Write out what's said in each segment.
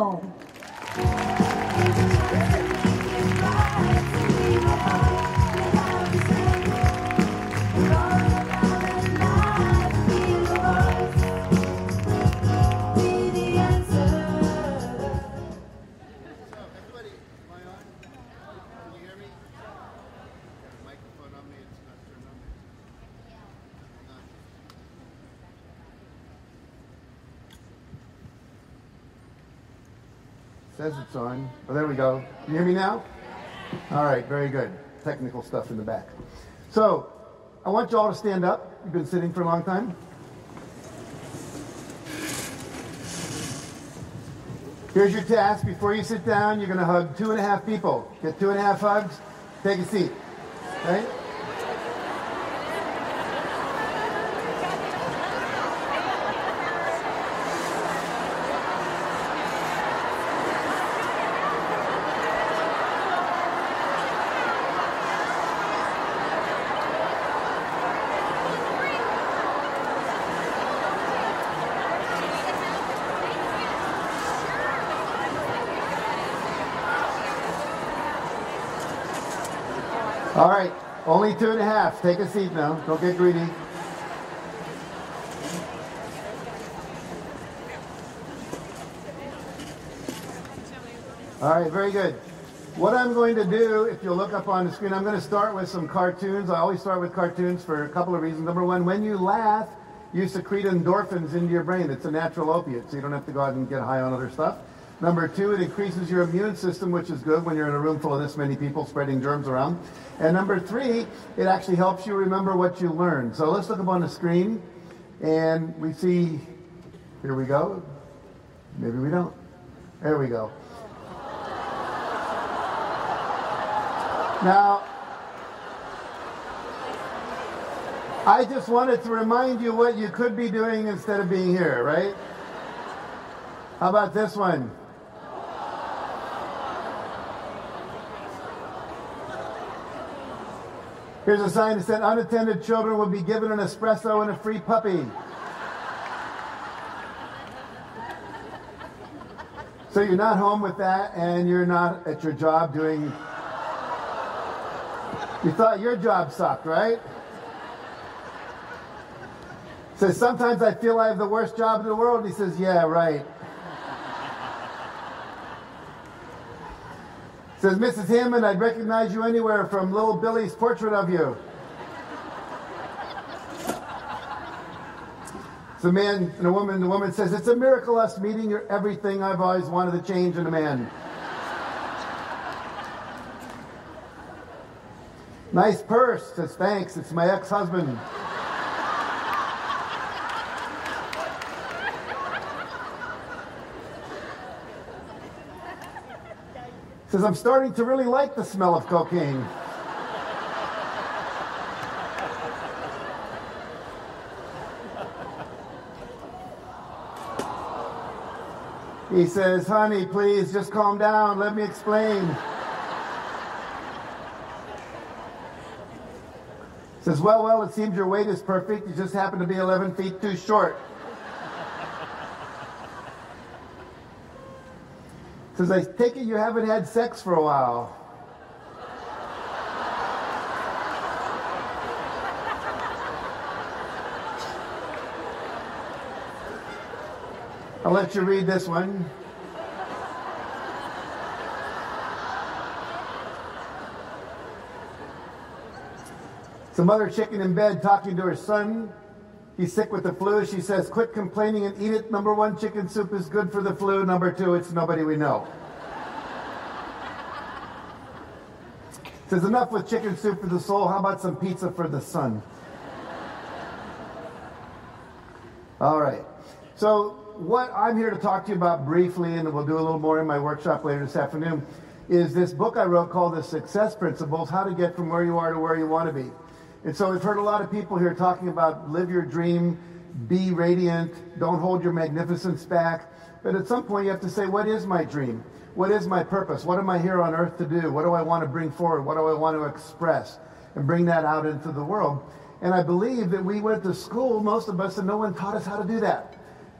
So, Says it's on. Oh, there we go. Can you hear me now? All right, very good. Technical stuff in the back. So, I want you all to stand up. You've been sitting for a long time. Here's your task. Before you sit down, you're going to hug two and a half people. Get two and a half hugs. Take a seat. Okay? All right. Only two and a half. Take a seat now. Don't get greedy. All right, very good. What I'm going to do, if you'll look up on the screen, I'm going to start with some cartoons. I always start with cartoons for a couple of reasons. Number one, when you laugh, you secrete endorphins into your brain. It's a natural opiate, so you don't have to go out and get high on other stuff. Number two, it increases your immune system, which is good when you're in a room full of this many people spreading germs around. And number three, it actually helps you remember what you learned. So let's look up on the screen, and we see, here we go. Maybe we don't. There we go. Now, I just wanted to remind you what you could be doing instead of being here, right? How about this one? Here's a sign that said unattended children will be given an espresso and a free puppy. So you're not home with that and you're not at your job doing you thought your job sucked, right? Says, sometimes I feel I have the worst job in the world. He says, yeah, right. Says, Mrs. Hammond, I'd recognize you anywhere from little Billy's portrait of you. It's a man and a woman. The woman says, it's a miracle us meeting. You're everything I've always wanted to change in a man. Nice purse. Says, thanks. It's my ex-husband. Says, I'm starting to really like the smell of cocaine. He says, honey, please just calm down. Let me explain. Says, well, well, it seems your weight is perfect. You just happen to be 11 feet too short. Says, I take it you haven't had sex for a while. I'll let you read this one. Some other chicken in bed talking to her son. He's sick with the flu. She says, quit complaining and eat it. Number one, chicken soup is good for the flu. Number two, it's nobody we know. Says, enough with chicken soup for the soul. How about some pizza for the sun? All right. So what I'm here to talk to you about briefly, and we'll do a little more in my workshop later this afternoon, is this book I wrote called The Success Principles, How to Get From Where You Are to Where You Want to Be. And so we've heard a lot of people here talking about live your dream, be radiant, don't hold your magnificence back. But at some point you have to say, what is my dream? What is my purpose? What am I here on earth to do? What do I want to bring forward? What do I want to express? And bring that out into the world. And I believe that we went to school, most of us, and no one taught us how to do that.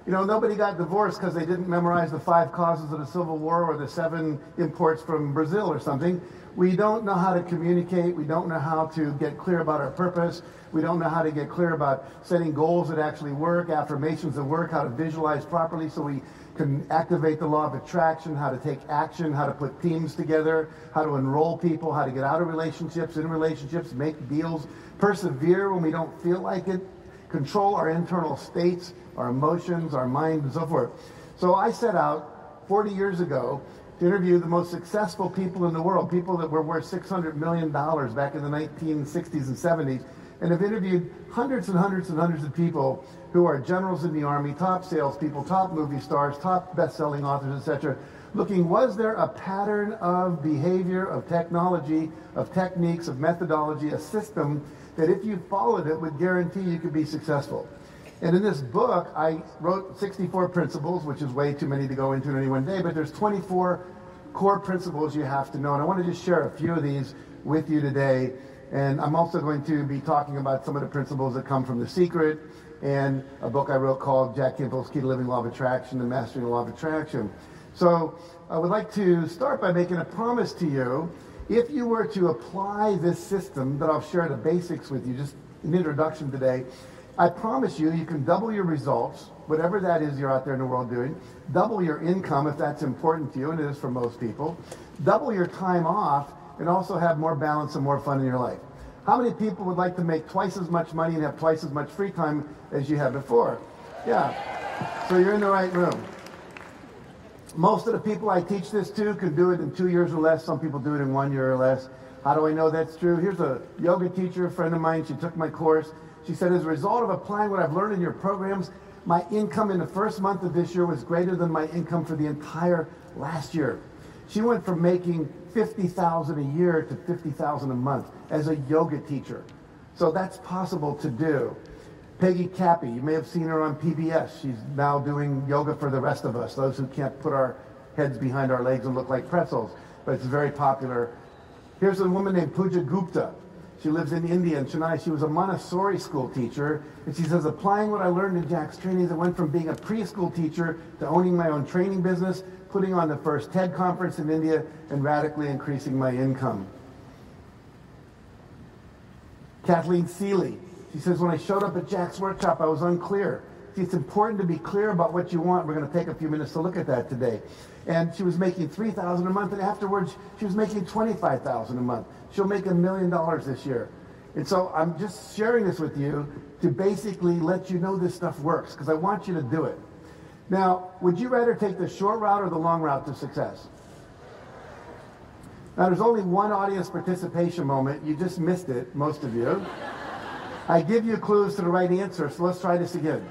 You know, nobody got divorced because they didn't memorize the five causes of the Civil War or the seven imports from Brazil or something. We don't know how to communicate. We don't know how to get clear about our purpose. We don't know how to get clear about setting goals that actually work, affirmations that work, how to visualize properly so we can activate the law of attraction, how to take action, how to put teams together, how to enroll people, how to get out of relationships, in relationships, make deals, persevere when we don't feel like it, control our internal states, our emotions, our mind, and so forth. So I set out 40 years ago to interview the most successful people in the world, people that were worth $600 million back in the 1960s and 70s, and have interviewed hundreds and hundreds and hundreds of people who are generals in the army, top salespeople, top movie stars, top best-selling authors, etc., looking was there a pattern of behavior, of technology, of techniques, of methodology, a system that if you followed it would guarantee you could be successful. And in this book, I wrote 64 principles, which is way too many to go into in any one day, but there's 24 core principles you have to know. And I want to just share a few of these with you today. And I'm also going to be talking about some of the principles that come from The Secret and a book I wrote called Jack Canfield's Key to Living Law of Attraction and Mastering the Law of Attraction. So I would like to start by making a promise to you. If you were to apply this system that I'll share the basics with you, just an introduction today, I promise you, you can double your results, whatever that is you're out there in the world doing, double your income if that's important to you, and it is for most people, double your time off, and also have more balance and more fun in your life. How many people would like to make twice as much money and have twice as much free time as you had before? Yeah. So you're in the right room. Most of the people I teach this to can do it in two years or less. Some people do it in one year or less. How do I know that's true? Here's a yoga teacher, a friend of mine. She took my course. She said, as a result of applying what I've learned in your programs, my income in the first month of this year was greater than my income for the entire last year. She went from making 50,000 a year to 50,000 a month as a yoga teacher. So that's possible to do. Peggy Cappy, you may have seen her on PBS. She's now doing yoga for the rest of us, those who can't put our heads behind our legs and look like pretzels. But it's very popular. Here's a woman named Pooja Gupta. She lives in India in Chennai. She was a Montessori school teacher. And she says, applying what I learned in Jack's trainings, I went from being a preschool teacher to owning my own training business, putting on the first TED conference in India, and radically increasing my income. Kathleen Seeley. She says, when I showed up at Jack's workshop, I was unclear. See, it's important to be clear about what you want. We're going to take a few minutes to look at that today. And she was making 3000 a month, and afterwards, she was making 25000 a month. She'll make a million dollars this year. And so I'm just sharing this with you to basically let you know this stuff works, because I want you to do it. Now, would you rather take the short route or the long route to success? Now, there's only one audience participation moment. You just missed it, most of you. I give you clues to the right answer, so let's try this again.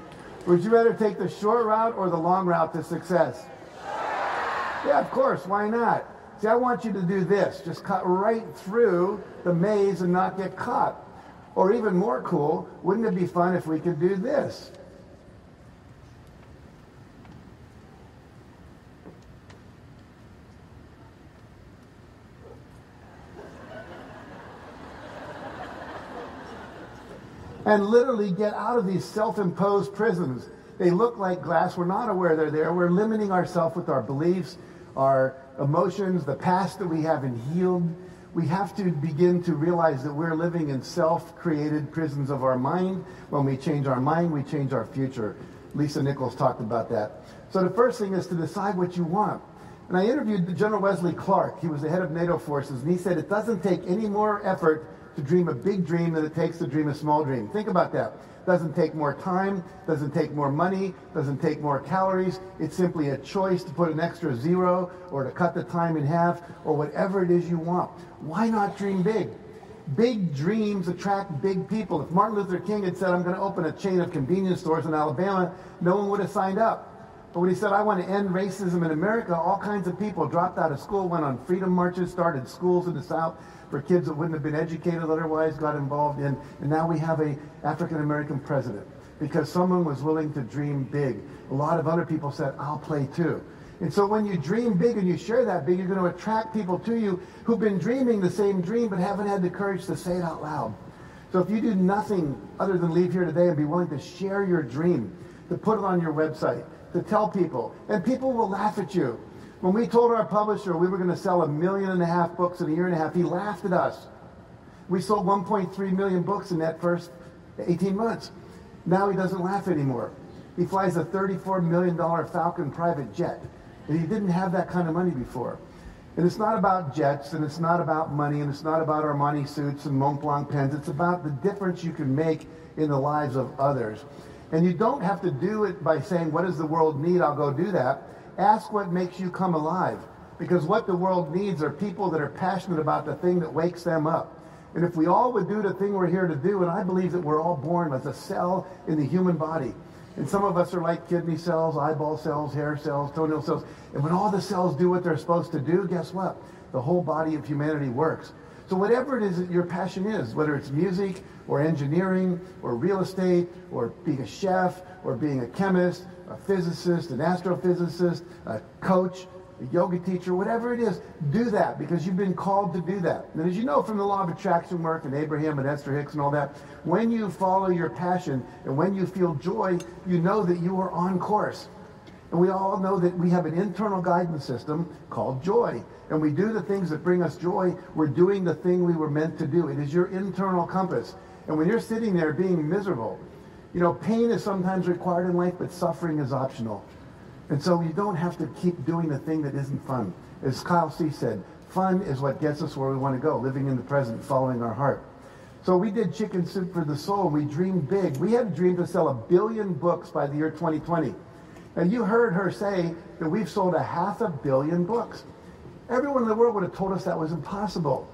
Would you rather take the short route or the long route to success? Yeah, of course. Why not? See, I want you to do this. Just cut right through the maze and not get caught. Or even more cool, wouldn't it be fun if we could do this? and literally get out of these self-imposed prisons. They look like glass. We're not aware they're there. We're limiting ourselves with our beliefs, our emotions, the past that we haven't healed. We have to begin to realize that we're living in self-created prisons of our mind. When we change our mind, we change our future. Lisa Nichols talked about that. So the first thing is to decide what you want. And I interviewed General Wesley Clark. He was the head of NATO forces, and he said it doesn't take any more effort to dream a big dream than it takes to dream a small dream. Think about that. Doesn't take more time, doesn't take more money, doesn't take more calories. It's simply a choice to put an extra zero or to cut the time in half or whatever it is you want. Why not dream big? Big dreams attract big people. If Martin Luther King had said, I'm going to open a chain of convenience stores in Alabama, no one would have signed up. But when he said, I want to end racism in America, all kinds of people dropped out of school, went on freedom marches, started schools in the South for kids that wouldn't have been educated otherwise, got involved in. And now we have a African American president because someone was willing to dream big. A lot of other people said, I'll play too. And so when you dream big and you share that big, you're going to attract people to you who've been dreaming the same dream but haven't had the courage to say it out loud. So if you do nothing other than leave here today and be willing to share your dream, to put it on your website, to tell people. And people will laugh at you. When we told our publisher we were going to sell a million and a half books in a year and a half, he laughed at us. We sold 1.3 million books in that first 18 months. Now he doesn't laugh anymore. He flies a $34 million Falcon private jet. And he didn't have that kind of money before. And it's not about jets, and it's not about money, and it's not about Armani suits and Montblanc pens. It's about the difference you can make in the lives of others. And you don't have to do it by saying, what does the world need? I'll go do that. Ask what makes you come alive. Because what the world needs are people that are passionate about the thing that wakes them up. And if we all would do the thing we're here to do, and I believe that we're all born as a cell in the human body. And some of us are like kidney cells, eyeball cells, hair cells, toenail cells. And when all the cells do what they're supposed to do, guess what? The whole body of humanity works. So whatever it is that your passion is, whether it's music or engineering or real estate or being a chef or being a chemist, a physicist, an astrophysicist, a coach, a yoga teacher, whatever it is, do that because you've been called to do that. And as you know from the law of attraction work and Abraham and Esther Hicks and all that, when you follow your passion and when you feel joy, you know that you are on course. And we all know that we have an internal guidance system called joy. And we do the things that bring us joy. We're doing the thing we were meant to do. It is your internal compass. And when you're sitting there being miserable, you know, pain is sometimes required in life, but suffering is optional. And so you don't have to keep doing the thing that isn't fun. As Kyle Cease said, fun is what gets us where we want to go, living in the present, following our heart. So we did Chicken Soup for the Soul. We dreamed big. We had a dream to sell a billion books by the year 2020. And you heard her say that we've sold a half a billion books. Everyone in the world would have told us that was impossible.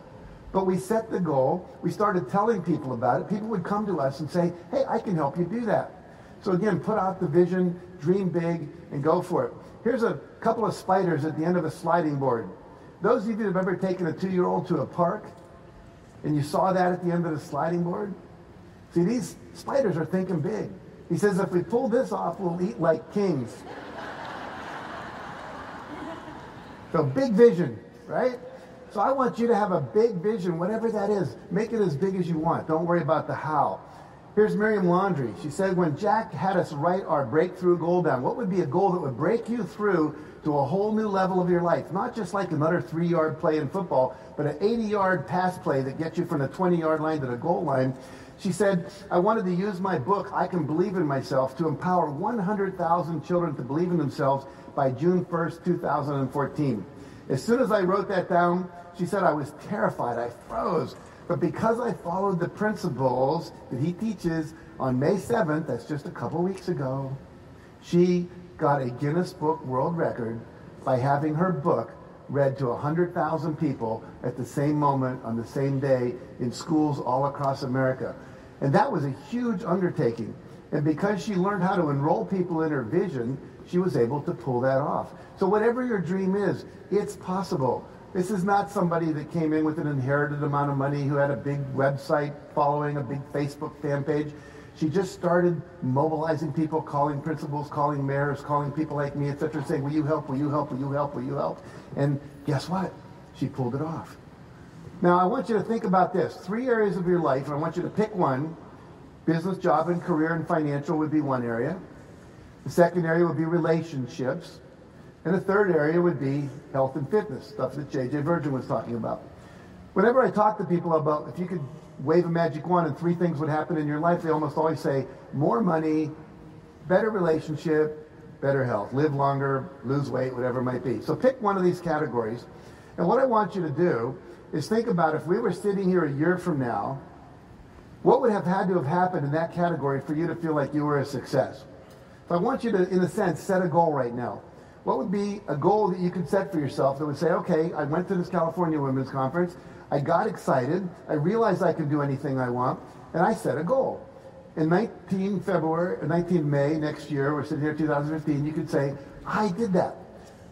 But we set the goal. We started telling people about it. People would come to us and say, hey, I can help you do that. So again, put out the vision, dream big, and go for it. Here's a couple of spiders at the end of a sliding board. Those of you that have ever taken a two-year-old to a park and you saw that at the end of the sliding board, see, these spiders are thinking big. He says, if we pull this off, we'll eat like kings. so big vision, right? So I want you to have a big vision, whatever that is. Make it as big as you want. Don't worry about the how. Here's Miriam Laundry. She said, when Jack had us write our breakthrough goal down, what would be a goal that would break you through to a whole new level of your life? Not just like another three-yard play in football, but an 80-yard pass play that gets you from the 20-yard line to the goal line. She said, I wanted to use my book, I Can Believe in Myself, to empower 100,000 children to believe in themselves by June 1st, 2014. As soon as I wrote that down, she said I was terrified. I froze. But because I followed the principles that he teaches on May 7th, that's just a couple weeks ago, she got a Guinness Book World Record by having her book read to 100,000 people at the same moment on the same day in schools all across America. And that was a huge undertaking. And because she learned how to enroll people in her vision, she was able to pull that off. So whatever your dream is, it's possible. This is not somebody that came in with an inherited amount of money who had a big website following, a big Facebook fan page. She just started mobilizing people, calling principals, calling mayors, calling people like me, etc., saying, will you help, will you help, will you help, will you help? And guess what? She pulled it off. Now, I want you to think about this. Three areas of your life, and I want you to pick one. Business, job, and career and financial would be one area. The second area would be relationships. And the third area would be health and fitness, stuff that J.J. Virgin was talking about. Whenever I talk to people about if you could wave a magic wand and three things would happen in your life, they almost always say more money, better relationship, better health, live longer, lose weight, whatever it might be. So pick one of these categories. And what I want you to do is think about if we were sitting here a year from now, what would have had to have happened in that category for you to feel like you were a success? So I want you to, in a sense, set a goal right now what would be a goal that you could set for yourself that would say, okay, I went to this California Women's Conference, I got excited, I realized I can do anything I want, and I set a goal. In 19 February, 19 May next year, we're sitting here 2015, you could say, I did that.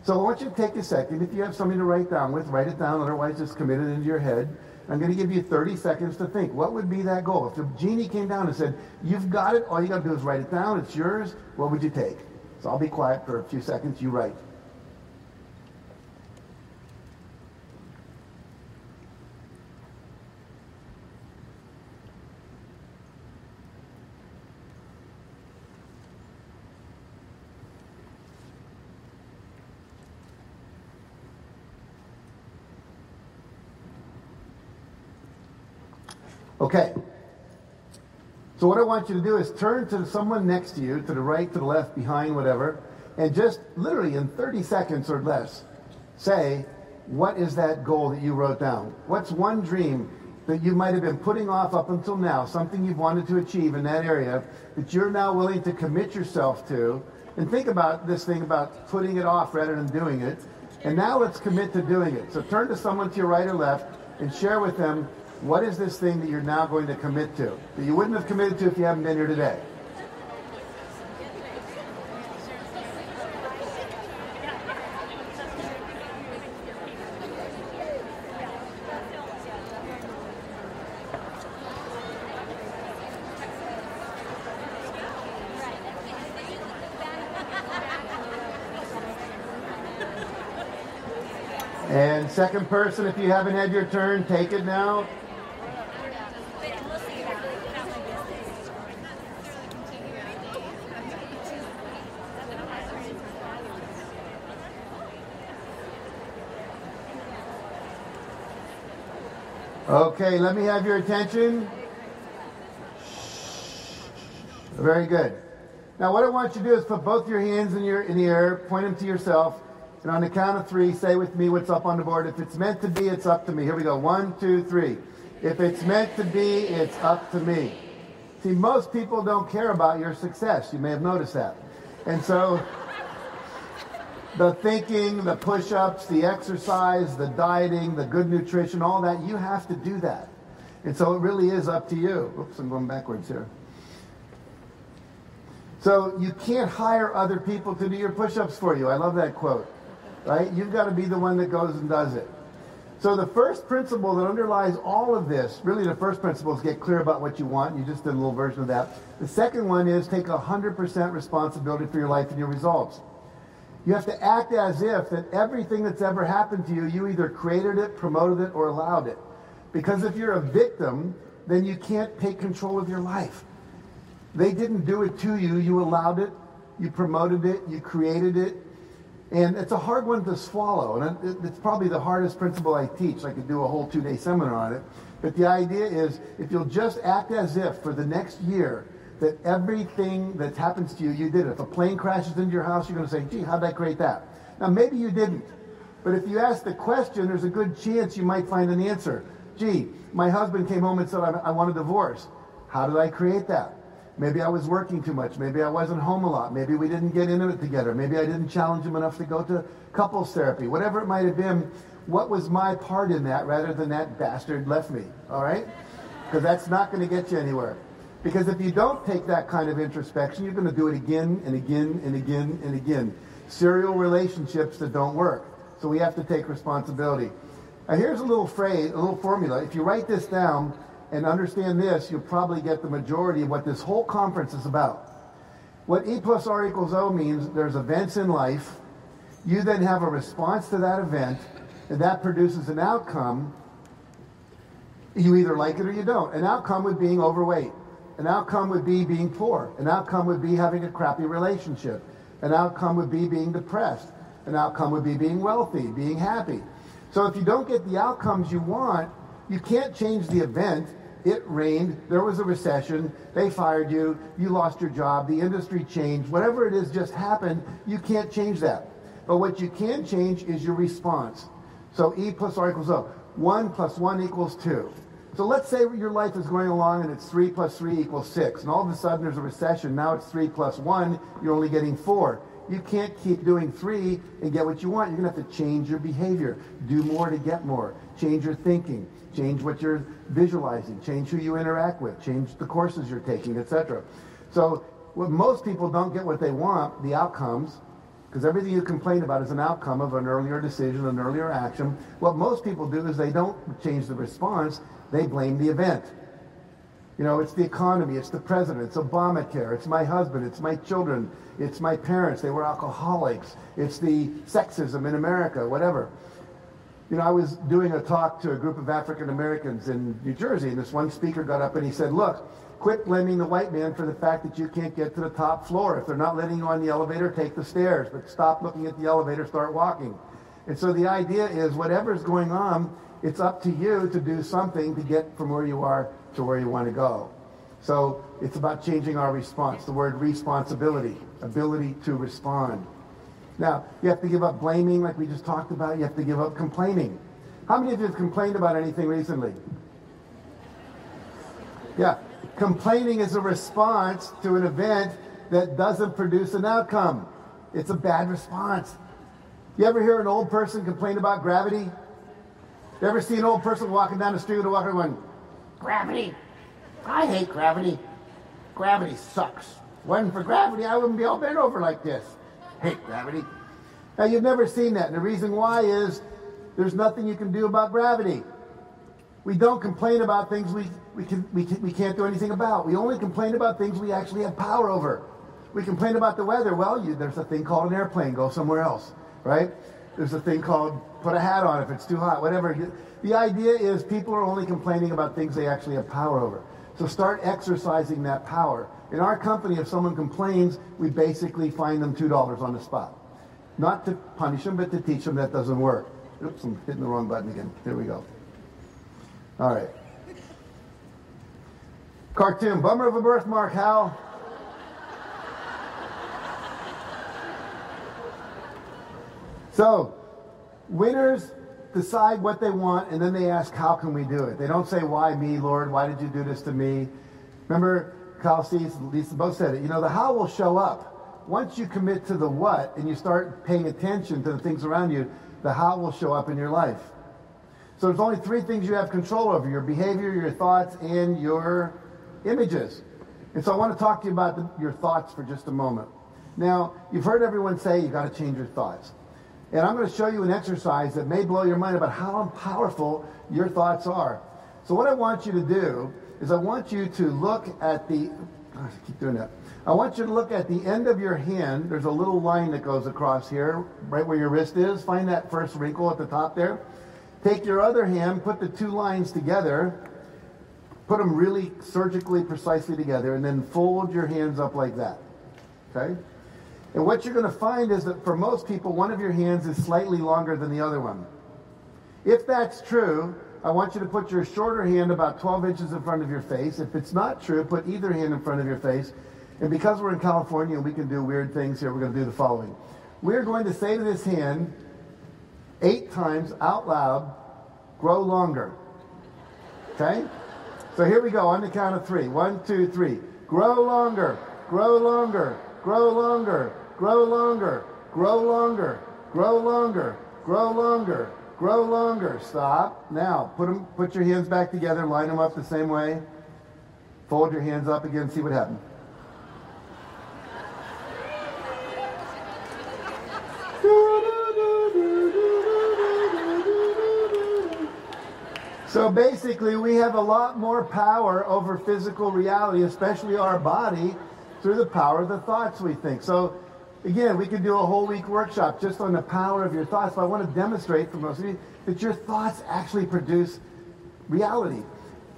So I want you to take a second. If you have something to write down with, write it down, otherwise just commit it into your head. I'm going to give you 30 seconds to think. What would be that goal? If the genie came down and said, you've got it, all you got to do is write it down, it's yours, what would you take? So I'll be quiet for a few seconds. You write. Okay. So what I want you to do is turn to someone next to you, to the right, to the left, behind, whatever, and just literally in 30 seconds or less, say, what is that goal that you wrote down? What's one dream that you might have been putting off up until now, something you've wanted to achieve in that area that you're now willing to commit yourself to? And think about this thing about putting it off rather than doing it. And now let's commit to doing it. So turn to someone to your right or left and share with them what is this thing that you're now going to commit to that you wouldn't have committed to if you haven't been here today. And second person, if you haven't had your turn, take it now. Okay, let me have your attention. Very good. Now, what I want you to do is put both your hands in, your, in the air, point them to yourself, and on the count of three, say with me what's up on the board. If it's meant to be, it's up to me. Here we go. One, two, three. If it's meant to be, it's up to me. See, most people don't care about your success. You may have noticed that. And so, the thinking, the push ups, the exercise, the dieting, the good nutrition, all that, you have to do that. And so, it really is up to you. Oops, I'm going backwards here. So, you can't hire other people to do your push ups for you. I love that quote right? You've got to be the one that goes and does it. So the first principle that underlies all of this, really the first principle is get clear about what you want. You just did a little version of that. The second one is take 100% responsibility for your life and your results. You have to act as if that everything that's ever happened to you, you either created it, promoted it, or allowed it. Because if you're a victim, then you can't take control of your life. They didn't do it to you. You allowed it. You promoted it. You created it. And it's a hard one to swallow. And it's probably the hardest principle I teach. I could do a whole two day seminar on it. But the idea is if you'll just act as if for the next year that everything that happens to you, you did it. If a plane crashes into your house, you're going to say, gee, how'd I create that? Now, maybe you didn't. But if you ask the question, there's a good chance you might find an answer. Gee, my husband came home and said, I want a divorce. How did I create that? Maybe I was working too much. Maybe I wasn't home a lot. Maybe we didn't get into it together. Maybe I didn't challenge him enough to go to couples therapy. Whatever it might have been, what was my part in that rather than that bastard left me? All right? Because that's not going to get you anywhere. Because if you don't take that kind of introspection, you're going to do it again and again and again and again. Serial relationships that don't work. So we have to take responsibility. Now here's a little phrase, a little formula. If you write this down, and understand this, you'll probably get the majority of what this whole conference is about. What E plus R equals O means there's events in life. You then have a response to that event, and that produces an outcome. You either like it or you don't. An outcome with being overweight. An outcome would be being poor. An outcome would be having a crappy relationship. An outcome would be being depressed. An outcome would be being wealthy, being happy. So if you don't get the outcomes you want, you can't change the event. It rained. There was a recession. They fired you. You lost your job. The industry changed. Whatever it is just happened. You can't change that. But what you can change is your response. So E plus R equals O. 1 plus 1 equals 2. So let's say your life is going along and it's 3 plus 3 equals 6. And all of a sudden there's a recession. Now it's 3 plus 1. You're only getting 4. You can't keep doing 3 and get what you want. You're going to have to change your behavior. Do more to get more. Change your thinking change what you're visualizing, change who you interact with, change the courses you're taking, etc. So what most people don't get what they want, the outcomes, because everything you complain about is an outcome of an earlier decision, an earlier action. What most people do is they don't change the response, they blame the event. You know, it's the economy, it's the president, it's Obamacare, it's my husband, it's my children, it's my parents, they were alcoholics, it's the sexism in America, whatever. You know, I was doing a talk to a group of African Americans in New Jersey, and this one speaker got up and he said, Look, quit blaming the white man for the fact that you can't get to the top floor. If they're not letting you on the elevator, take the stairs, but stop looking at the elevator, start walking. And so the idea is whatever's going on, it's up to you to do something to get from where you are to where you want to go. So it's about changing our response. The word responsibility, ability to respond. Now, you have to give up blaming, like we just talked about. You have to give up complaining. How many of you have complained about anything recently? Yeah. Complaining is a response to an event that doesn't produce an outcome. It's a bad response. You ever hear an old person complain about gravity? You ever see an old person walking down the street with a walker going, Gravity? I hate gravity. Gravity sucks. Wasn't for gravity, I wouldn't be all bent over like this. Hate gravity. Now, you've never seen that. And the reason why is there's nothing you can do about gravity. We don't complain about things we, we, can, we, can, we can't do anything about. We only complain about things we actually have power over. We complain about the weather. Well, you, there's a thing called an airplane. Go somewhere else, right? There's a thing called put a hat on if it's too hot, whatever. The idea is people are only complaining about things they actually have power over. So start exercising that power. In our company, if someone complains, we basically fine them $2 on the spot. Not to punish them, but to teach them that doesn't work. Oops, I'm hitting the wrong button again. Here we go. All right. Cartoon. Bummer of a birthmark, Hal. So, winners decide what they want and then they ask, How can we do it? They don't say, Why me, Lord? Why did you do this to me? Remember, Kyle Cease, Lisa both said it. You know, the how will show up. Once you commit to the what and you start paying attention to the things around you, the how will show up in your life. So there's only three things you have control over your behavior, your thoughts, and your images. And so I want to talk to you about the, your thoughts for just a moment. Now, you've heard everyone say you got to change your thoughts. And I'm going to show you an exercise that may blow your mind about how powerful your thoughts are. So what I want you to do is I want you to look at the, gosh, I keep doing that. I want you to look at the end of your hand. There's a little line that goes across here, right where your wrist is. Find that first wrinkle at the top there. Take your other hand, put the two lines together, put them really surgically precisely together, and then fold your hands up like that. Okay? And what you're going to find is that for most people, one of your hands is slightly longer than the other one. If that's true, I want you to put your shorter hand about 12 inches in front of your face. If it's not true, put either hand in front of your face. And because we're in California and we can do weird things here, we're going to do the following. We're going to say to this hand eight times out loud, grow longer. Okay? So here we go on the count of three. One, two, three. Grow longer, grow longer, grow longer, grow longer, grow longer, grow longer, grow longer, grow longer. Stop. Now, put them, put your hands back together, line them up the same way. Fold your hands up again, see what happens. So basically, we have a lot more power over physical reality, especially our body, through the power of the thoughts we think. So again, we could do a whole week workshop just on the power of your thoughts, but I want to demonstrate for most of you that your thoughts actually produce reality.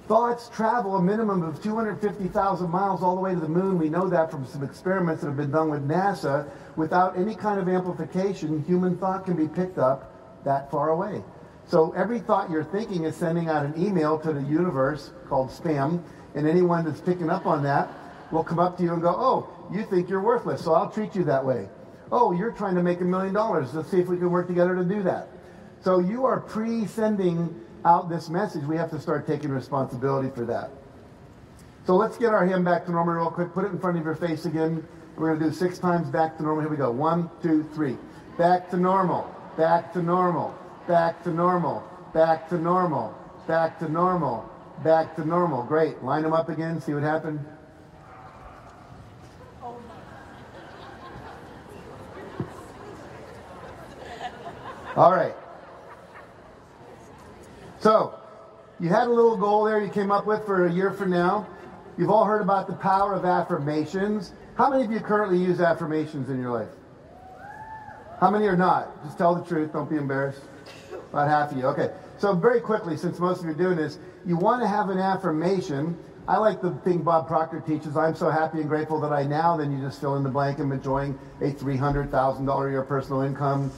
Thoughts travel a minimum of 250,000 miles all the way to the moon. We know that from some experiments that have been done with NASA. Without any kind of amplification, human thought can be picked up that far away. So every thought you're thinking is sending out an email to the universe called spam, and anyone that's picking up on that will come up to you and go, oh, you think you're worthless, so I'll treat you that way. Oh, you're trying to make a million dollars. Let's see if we can work together to do that. So you are pre-sending out this message. We have to start taking responsibility for that. So let's get our hand back to normal real quick. Put it in front of your face again. We're going to do six times back to normal. Here we go. One, two, three. Back to normal. Back to normal. Back to normal. Back to normal. Back to normal. Back to normal. Great. Line them up again. See what happened. All right. So, you had a little goal there you came up with for a year from now. You've all heard about the power of affirmations. How many of you currently use affirmations in your life? How many are not? Just tell the truth. Don't be embarrassed. About half of you. Okay. So very quickly, since most of you are doing this, you want to have an affirmation. I like the thing Bob Proctor teaches. I'm so happy and grateful that I now, then you just fill in the blank. I'm enjoying a $300,000 a year personal income.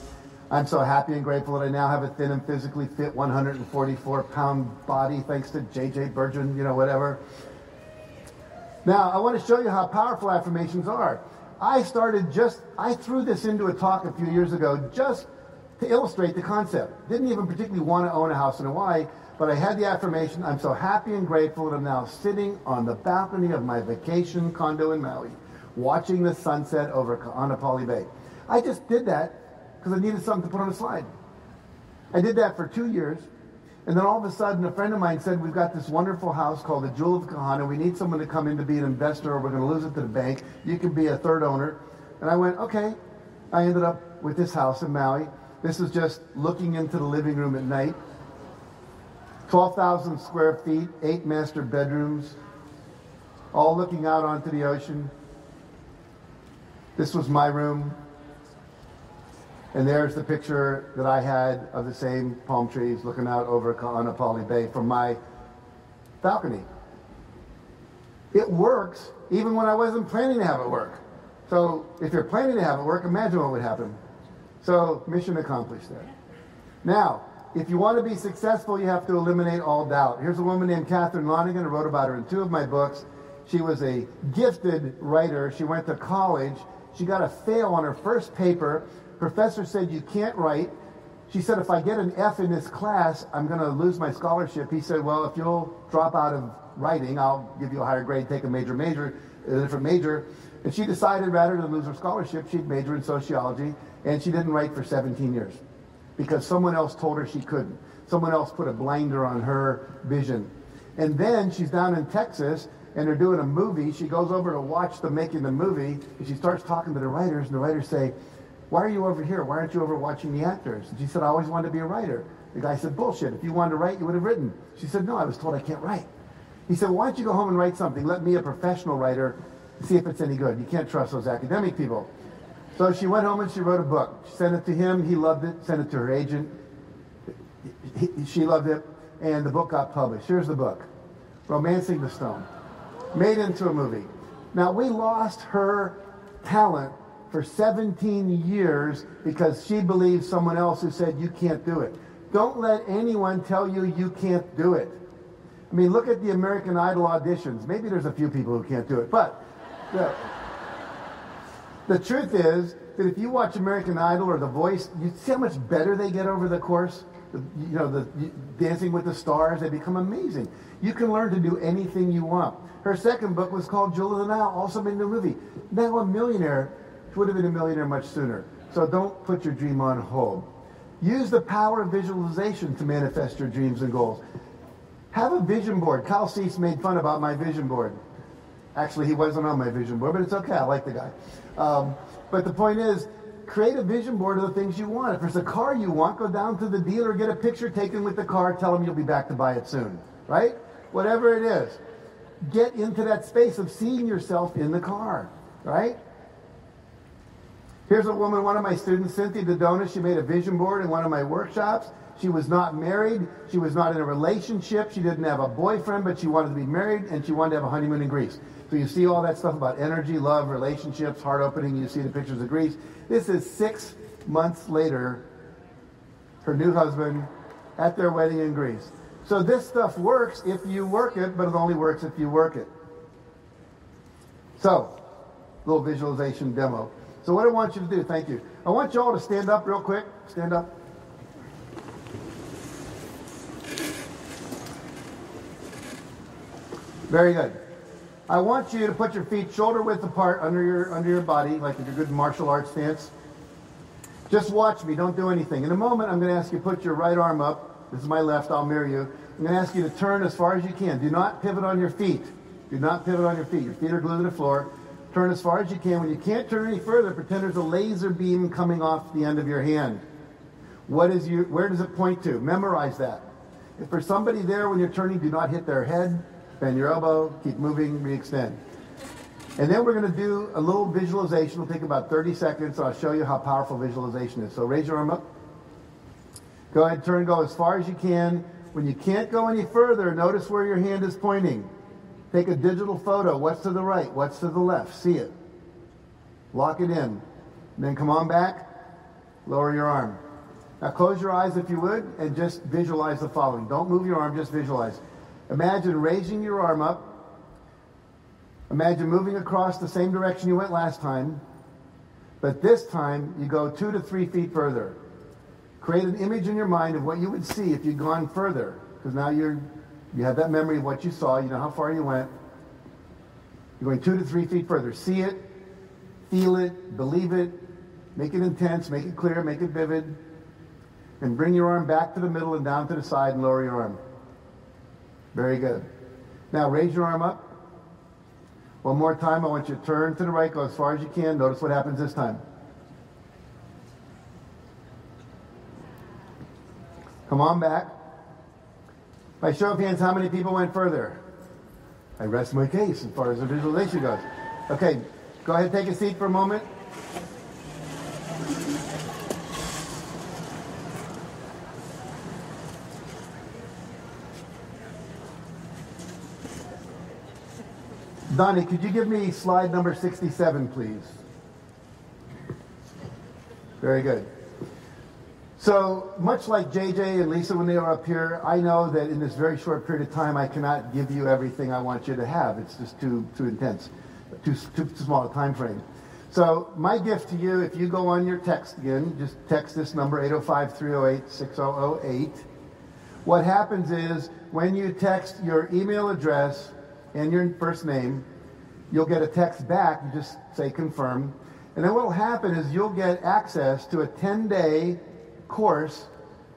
I'm so happy and grateful that I now have a thin and physically fit 144 pound body thanks to JJ Virgin, you know, whatever. Now, I want to show you how powerful affirmations are. I started just, I threw this into a talk a few years ago just to illustrate the concept. Didn't even particularly want to own a house in Hawaii, but I had the affirmation, I'm so happy and grateful that I'm now sitting on the balcony of my vacation condo in Maui, watching the sunset over Ka'anapali Bay. I just did that because I needed something to put on a slide. I did that for two years. And then all of a sudden, a friend of mine said, We've got this wonderful house called the Jewel of Kahana. We need someone to come in to be an investor, or we're going to lose it to the bank. You can be a third owner. And I went, Okay. I ended up with this house in Maui. This is just looking into the living room at night. 12,000 square feet, eight master bedrooms, all looking out onto the ocean. This was my room. And there's the picture that I had of the same palm trees looking out over Ka'anapali Bay from my balcony. It works even when I wasn't planning to have it work. So if you're planning to have it work, imagine what would happen. So mission accomplished there. Now, if you want to be successful, you have to eliminate all doubt. Here's a woman named Catherine Lanigan. I wrote about her in two of my books. She was a gifted writer. She went to college. She got a fail on her first paper Professor said, You can't write. She said, If I get an F in this class, I'm going to lose my scholarship. He said, Well, if you'll drop out of writing, I'll give you a higher grade, take a major major, a different major. And she decided rather than lose her scholarship, she'd major in sociology, and she didn't write for 17 years because someone else told her she couldn't. Someone else put a blinder on her vision. And then she's down in Texas and they're doing a movie. She goes over to watch them making the movie and she starts talking to the writers, and the writers say, why are you over here? Why aren't you over watching the actors? And she said, I always wanted to be a writer. The guy said, bullshit. If you wanted to write, you would have written. She said, no, I was told I can't write. He said, well, why don't you go home and write something? Let me, a professional writer, see if it's any good. You can't trust those academic people. So she went home and she wrote a book. She sent it to him. He loved it. Sent it to her agent. He, she loved it. And the book got published. Here's the book. Romancing the Stone. Made into a movie. Now, we lost her talent for 17 years because she believed someone else who said you can't do it. Don't let anyone tell you you can't do it. I mean, look at the American Idol auditions. Maybe there's a few people who can't do it, but the, the truth is that if you watch American Idol or The Voice, you see how much better they get over the course. You know, the Dancing with the Stars, they become amazing. You can learn to do anything you want. Her second book was called Jewel of the Nile, also made a movie. Now a millionaire would have been a millionaire much sooner. So don't put your dream on hold. Use the power of visualization to manifest your dreams and goals. Have a vision board. Kyle Cease made fun about my vision board. Actually, he wasn't on my vision board, but it's okay. I like the guy. Um, but the point is, create a vision board of the things you want. If there's a car you want, go down to the dealer, get a picture taken with the car, tell them you'll be back to buy it soon. Right? Whatever it is. Get into that space of seeing yourself in the car. Right? Here's a woman, one of my students, Cynthia Dodona. She made a vision board in one of my workshops. She was not married. She was not in a relationship. She didn't have a boyfriend, but she wanted to be married and she wanted to have a honeymoon in Greece. So you see all that stuff about energy, love, relationships, heart opening. You see the pictures of Greece. This is six months later, her new husband at their wedding in Greece. So this stuff works if you work it, but it only works if you work it. So, little visualization demo. So what I want you to do, thank you. I want you all to stand up real quick. Stand up. Very good. I want you to put your feet shoulder width apart under your under your body, like your good martial arts stance. Just watch me. Don't do anything. In a moment, I'm going to ask you to put your right arm up. This is my left. I'll mirror you. I'm going to ask you to turn as far as you can. Do not pivot on your feet. Do not pivot on your feet. Your feet are glued to the floor. Turn as far as you can. When you can't turn any further, pretend there's a laser beam coming off the end of your hand. What is your, where does it point to? Memorize that. If for somebody there when you're turning, do not hit their head, bend your elbow, keep moving, re-extend. And then we're going to do a little visualization. It'll take about 30 seconds, so I'll show you how powerful visualization is. So raise your arm up. Go ahead, turn, go as far as you can. When you can't go any further, notice where your hand is pointing. Take a digital photo. What's to the right? What's to the left? See it. Lock it in. then come on back. Lower your arm. Now close your eyes if you would and just visualize the following. Don't move your arm, just visualize. Imagine raising your arm up. Imagine moving across the same direction you went last time. But this time you go two to three feet further. Create an image in your mind of what you would see if you'd gone further. Because now you're you have that memory of what you saw, you know how far you went. You're going two to three feet further. See it, feel it, believe it, make it intense, make it clear, make it vivid. And bring your arm back to the middle and down to the side and lower your arm. Very good. Now raise your arm up. One more time, I want you to turn to the right, go as far as you can. Notice what happens this time. Come on back. By show of hands, how many people went further? I rest my case as far as the visualization goes. Okay, go ahead, take a seat for a moment. Donnie, could you give me slide number 67, please? Very good. So much like JJ and Lisa when they were up here, I know that in this very short period of time, I cannot give you everything I want you to have. It's just too too intense, too too, too small a time frame. So my gift to you, if you go on your text again, just text this number 805-308-6008. What happens is when you text your email address and your first name, you'll get a text back. You just say confirm. And then what will happen is you'll get access to a 10-day course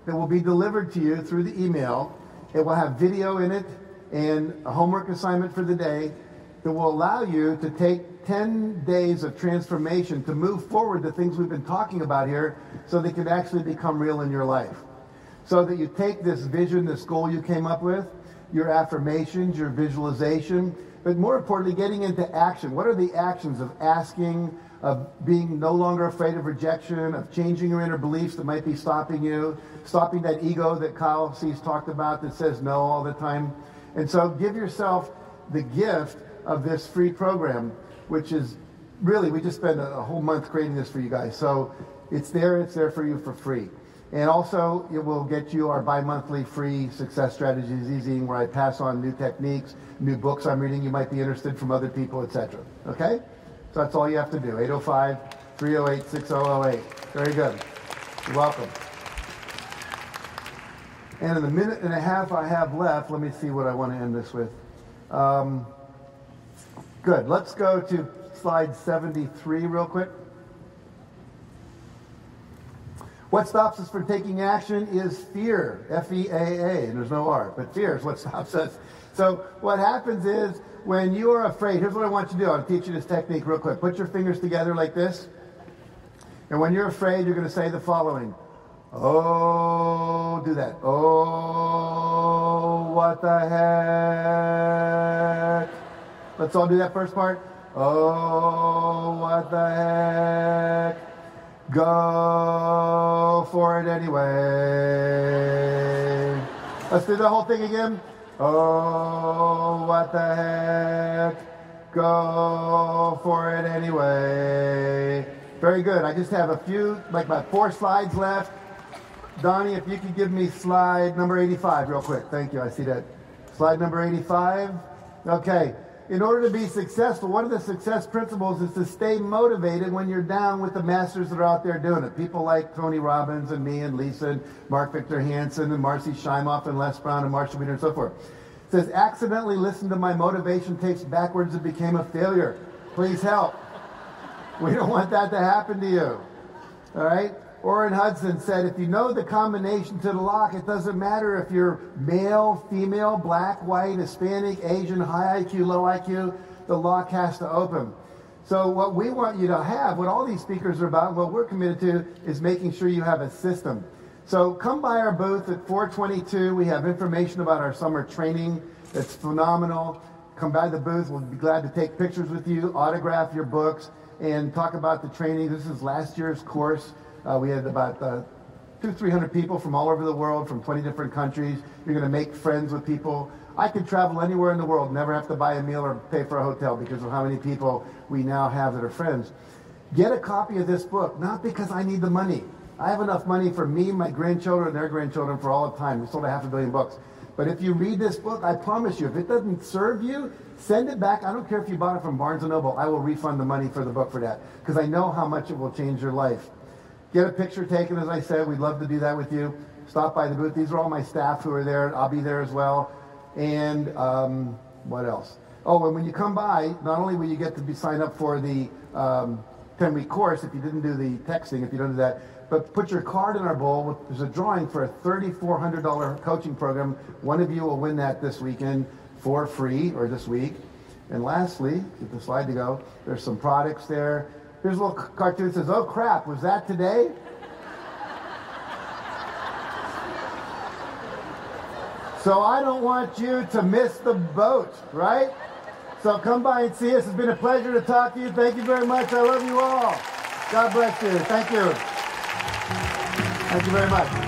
that will be delivered to you through the email. It will have video in it and a homework assignment for the day that will allow you to take 10 days of transformation to move forward the things we've been talking about here so they can actually become real in your life. So that you take this vision, this goal you came up with, your affirmations, your visualization, but more importantly, getting into action. What are the actions of asking, of being no longer afraid of rejection, of changing your inner beliefs that might be stopping you, stopping that ego that Kyle Cease talked about that says no all the time. And so give yourself the gift of this free program, which is really, we just spent a, whole month creating this for you guys. So it's there, it's there for you for free. And also, it will get you our bi-monthly free success strategies ezine where I pass on new techniques, new books I'm reading you might be interested from other people, etc. Okay? So that's all you have to do. 805 308 6008. Very good. You're welcome. And in the minute and a half I have left, let me see what I want to end this with. Um, good. Let's go to slide 73 real quick. What stops us from taking action is fear, F-E-A-A, and there's no R, but fear is what stops us. So what happens is when you are afraid, here's what I want you to do. I'll teach you this technique real quick. Put your fingers together like this. And when you're afraid, you're going to say the following. Oh, do that. Oh, what the heck? Let's all do that first part. Oh, what the heck? Go for it anyway. Let's do the whole thing again. Oh, what the heck? Go for it anyway. Very good. I just have a few, like about four slides left. Donnie, if you could give me slide number 85 real quick. Thank you. I see that. Slide number 85. Okay. In order to be successful, one of the success principles is to stay motivated when you're down with the masters that are out there doing it. People like Tony Robbins and me and Lisa and Mark Victor Hansen and Marci Shimoff and Les Brown and Marshall Weiner and so forth. It says, accidentally listened to my motivation tapes backwards and became a failure. Please help. We don't want that to happen to you. All right? Orrin Hudson said, if you know the combination to the lock, it doesn't matter if you're male, female, black, white, Hispanic, Asian, high IQ, low IQ, the lock has to open. So what we want you to have, what all these speakers are about, what we're committed to, is making sure you have a system. So come by our booth at 422. We have information about our summer training. It's phenomenal. Come by the booth. We'll be glad to take pictures with you, autograph your books, and talk about the training. This is last year's course. Uh, we had about uh, two, three hundred people from all over the world, from 20 different countries. You're going to make friends with people. I could travel anywhere in the world, never have to buy a meal or pay for a hotel because of how many people we now have that are friends. Get a copy of this book, not because I need the money. I have enough money for me, my grandchildren, and their grandchildren for all of time. We sold a half a billion books. But if you read this book, I promise you, if it doesn't serve you, send it back. I don't care if you bought it from Barnes & Noble. I will refund the money for the book for that because I know how much it will change your life. Get a picture taken, as I said. We'd love to do that with you. Stop by the booth. These are all my staff who are there. I'll be there as well. And um, what else? Oh, and when you come by, not only will you get to be signed up for the um, 10-week course if you didn't do the texting, if you don't do that, but put your card in our bowl. There's a drawing for a $3,400 coaching program. One of you will win that this weekend for free or this week. And lastly, get the slide to go. There's some products there. Here's a little cartoon that says, "Oh crap, was that today?" so I don't want you to miss the boat, right? So come by and see us. It's been a pleasure to talk to you. Thank you very much. I love you all. God bless you. Thank you. Thank you very much.